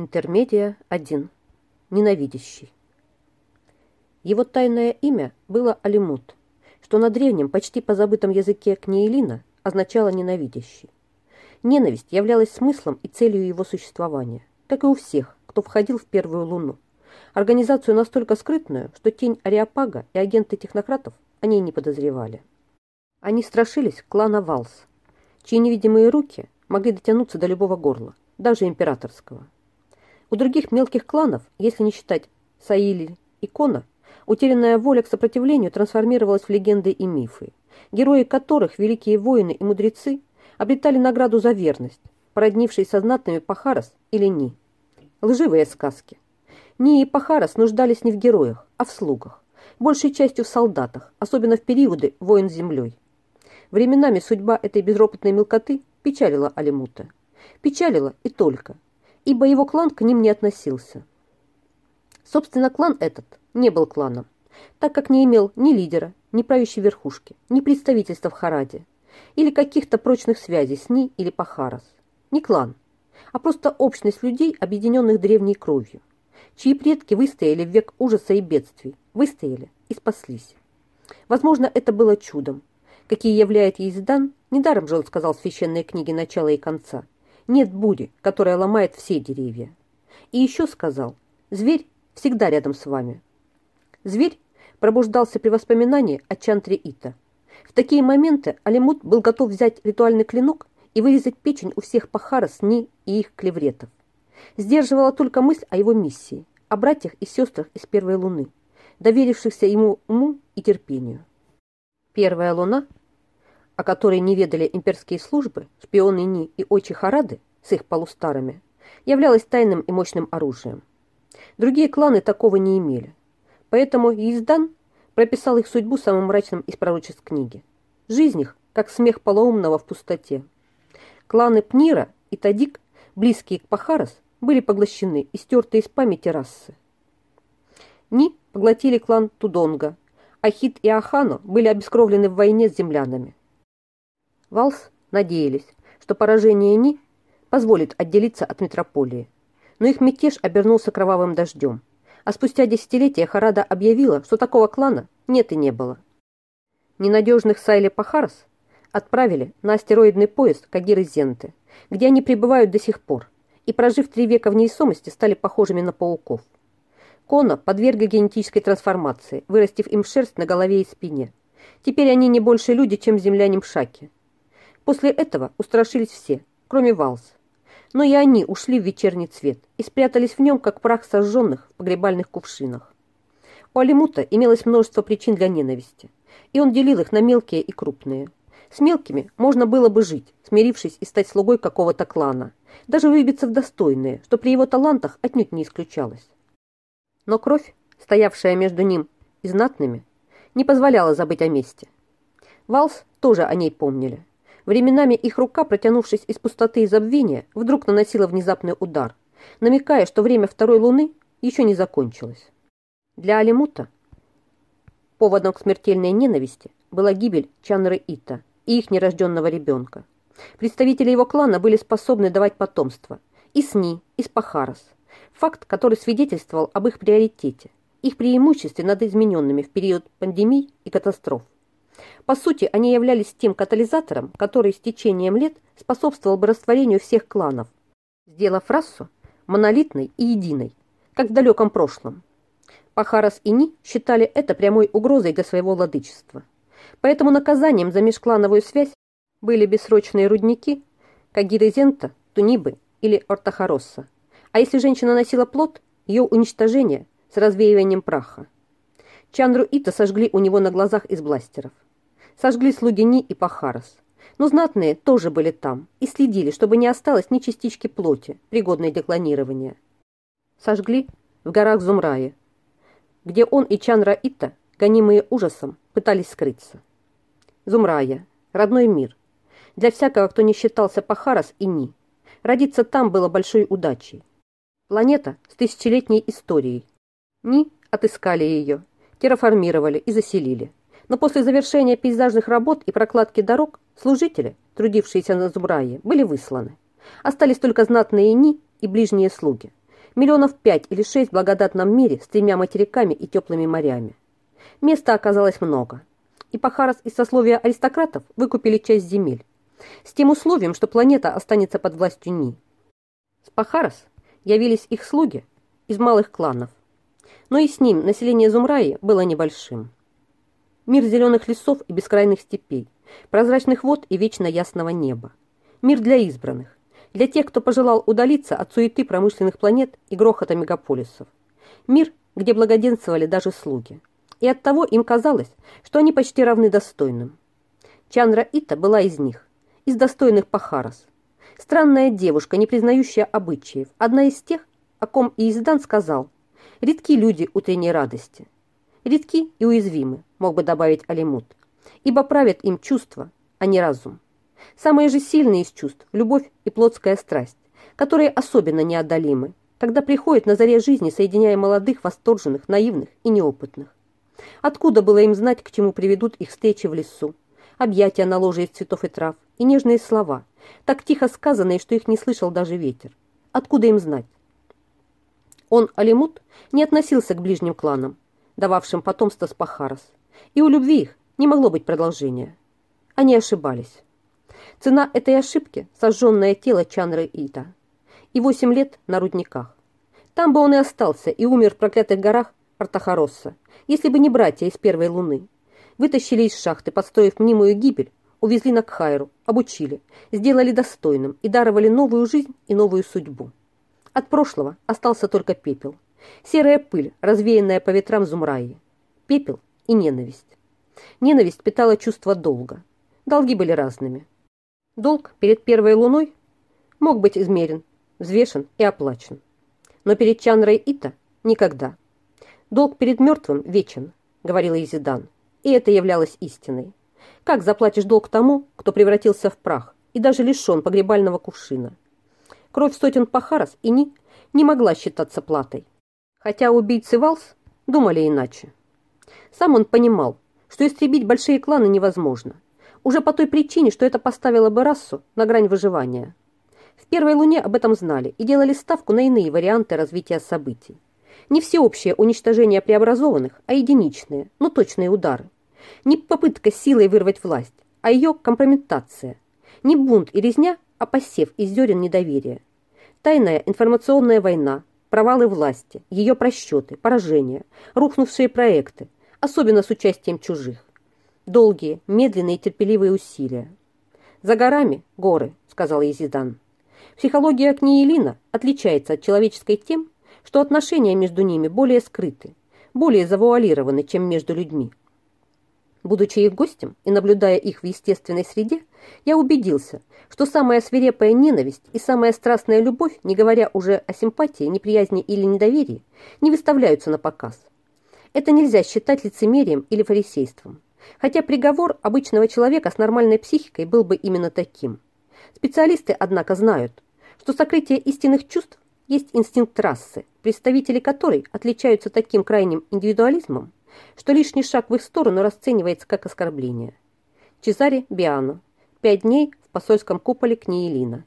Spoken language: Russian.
Интермедия 1. Ненавидящий. Его тайное имя было Алимут, что на древнем, почти позабытом языке Кнеелина означало «ненавидящий». Ненависть являлась смыслом и целью его существования, как и у всех, кто входил в первую луну. Организацию настолько скрытную, что тень Ариапага и агенты технократов о ней не подозревали. Они страшились клана Валс, чьи невидимые руки могли дотянуться до любого горла, даже императорского. У других мелких кланов, если не считать Саили и Кона, утерянная воля к сопротивлению трансформировалась в легенды и мифы, герои которых, великие воины и мудрецы, обретали награду за верность, породнившись со знатными Пахарас или Ни. Лживые сказки. Ни и Пахарас нуждались не в героях, а в слугах, большей частью в солдатах, особенно в периоды войн с землей. Временами судьба этой безропотной мелкоты печалила Алимута. Печалила и только, ибо его клан к ним не относился. Собственно, клан этот не был кланом, так как не имел ни лидера, ни правящей верхушки, ни представительства в Хараде, или каких-то прочных связей с Ни или Пахарас. Не клан, а просто общность людей, объединенных древней кровью, чьи предки выстояли в век ужаса и бедствий, выстояли и спаслись. Возможно, это было чудом, какие являет Ездан, недаром же он сказал в священной книге начала и конца. Нет бури, которая ломает все деревья. И еще сказал, зверь всегда рядом с вами. Зверь пробуждался при воспоминании о Чантре Ита. В такие моменты Алимут был готов взять ритуальный клинок и вырезать печень у всех пахара сни и их клевретов. Сдерживала только мысль о его миссии, о братьях и сестрах из первой луны, доверившихся ему уму и терпению. Первая луна о которой не ведали имперские службы, шпионы Ни и Очи Харады с их полустарами, являлась тайным и мощным оружием. Другие кланы такого не имели. Поэтому Издан прописал их судьбу самым мрачным из пророчеств книги. Жизнь их, как смех полоумного в пустоте. Кланы Пнира и Тадик, близкие к Пахарас, были поглощены и стерты из памяти расы. Ни поглотили клан Тудонга, а Хит и Ахану были обескровлены в войне с землянами. Валс надеялись, что поражение Ни позволит отделиться от метрополии. Но их мятеж обернулся кровавым дождем. А спустя десятилетия Харада объявила, что такого клана нет и не было. Ненадежных Сайли Пахарс отправили на астероидный поезд Кагиры Зенты, где они пребывают до сих пор, и, прожив три века в невесомости, стали похожими на пауков. Кона подвергли генетической трансформации, вырастив им шерсть на голове и спине. Теперь они не больше люди, чем земляне Мшаки. После этого устрашились все, кроме Валс. Но и они ушли в вечерний цвет и спрятались в нем, как прах сожженных в погребальных кувшинах. У Алимута имелось множество причин для ненависти, и он делил их на мелкие и крупные. С мелкими можно было бы жить, смирившись и стать слугой какого-то клана, даже выбиться в достойные, что при его талантах отнюдь не исключалось. Но кровь, стоявшая между ним и знатными, не позволяла забыть о месте. Валс тоже о ней помнили. Временами их рука, протянувшись из пустоты и забвения, вдруг наносила внезапный удар, намекая, что время второй луны еще не закончилось. Для Алимута поводом к смертельной ненависти была гибель Чанры Ита и их нерожденного ребенка. Представители его клана были способны давать потомство и СНИ, и Спахарос. Факт, который свидетельствовал об их приоритете, их преимуществе над измененными в период пандемий и катастроф. По сути, они являлись тем катализатором, который с течением лет способствовал бы растворению всех кланов, сделав расу монолитной и единой, как в далеком прошлом. Пахарас и Ни считали это прямой угрозой для своего владычества. Поэтому наказанием за межклановую связь были бессрочные рудники Кагирезента, Тунибы или Ортахаросса. А если женщина носила плод, ее уничтожение с развеиванием праха. Чандру Ита сожгли у него на глазах из бластеров сожгли слуги Ни и Пахарас. Но знатные тоже были там и следили, чтобы не осталось ни частички плоти, пригодной для клонирования. Сожгли в горах Зумрае, где он и Чанра Ита, гонимые ужасом, пытались скрыться. Зумрая, родной мир. Для всякого, кто не считался Пахарас и Ни. Родиться там было большой удачей. Планета с тысячелетней историей. Ни отыскали ее, терраформировали и заселили. Но после завершения пейзажных работ и прокладки дорог служители, трудившиеся на Зубрае, были высланы. Остались только знатные ни и ближние слуги, Миллионов пять или шесть в благодатном мире с тремя материками и теплыми морями. Места оказалось много. И Пахарас из сословия аристократов выкупили часть земель. С тем условием, что планета останется под властью Ни. С Пахарас явились их слуги из малых кланов. Но и с ним население Зумраи было небольшим. Мир зеленых лесов и бескрайных степей, прозрачных вод и вечно ясного неба. Мир для избранных, для тех, кто пожелал удалиться от суеты промышленных планет и грохота мегаполисов. Мир, где благоденствовали даже слуги. И оттого им казалось, что они почти равны достойным. Чандра Ита была из них, из достойных Пахарас. Странная девушка, не признающая обычаев, одна из тех, о ком Иездан сказал, «Редки люди утренней радости». Редки и уязвимы, мог бы добавить Алимут, ибо правят им чувства, а не разум. Самые же сильные из чувств – любовь и плотская страсть, которые особенно неодолимы, когда приходят на заре жизни, соединяя молодых, восторженных, наивных и неопытных. Откуда было им знать, к чему приведут их встречи в лесу, объятия на ложе из цветов и трав и нежные слова, так тихо сказанные, что их не слышал даже ветер. Откуда им знать? Он, Алимут, не относился к ближним кланам, дававшим потомство Спахарос, и у любви их не могло быть продолжения. Они ошибались. Цена этой ошибки – сожженное тело Чанры Ита и восемь лет на рудниках. Там бы он и остался и умер в проклятых горах Артахаросса, если бы не братья из первой луны. Вытащили из шахты, подстроив мнимую гибель, увезли на Кхайру, обучили, сделали достойным и даровали новую жизнь и новую судьбу. От прошлого остался только пепел. Серая пыль, развеянная по ветрам Зумраи. Пепел и ненависть. Ненависть питала чувство долга. Долги были разными. Долг перед первой луной мог быть измерен, взвешен и оплачен. Но перед Чанрой Ита никогда. Долг перед мертвым вечен, говорила Изидан, и это являлось истиной. Как заплатишь долг тому, кто превратился в прах и даже лишен погребального кувшина? Кровь сотен Пахарас и Ни не могла считаться платой. Хотя убийцы Валс думали иначе. Сам он понимал, что истребить большие кланы невозможно – уже по той причине, что это поставило бы расу на грань выживания. В первой луне об этом знали и делали ставку на иные варианты развития событий. Не всеобщее уничтожение преобразованных, а единичные, но точные удары. Не попытка силой вырвать власть, а ее компрометация. Не бунт и резня, а посев из зерен недоверия. Тайная информационная война, провалы власти, ее просчеты, поражения, рухнувшие проекты, особенно с участием чужих. Долгие, медленные и терпеливые усилия. «За горами горы», — сказал Езидан. Психология Книелина отличается от человеческой тем, что отношения между ними более скрыты, более завуалированы, чем между людьми. Будучи их гостем и наблюдая их в естественной среде, я убедился, что самая свирепая ненависть и самая страстная любовь, не говоря уже о симпатии, неприязни или недоверии, не выставляются на показ. Это нельзя считать лицемерием или фарисейством хотя приговор обычного человека с нормальной психикой был бы именно таким. Специалисты, однако, знают, что сокрытие истинных чувств есть инстинкт расы, представители которой отличаются таким крайним индивидуализмом, что лишний шаг в их сторону расценивается как оскорбление. Чезаре Биано. Пять дней в посольском куполе Книелина.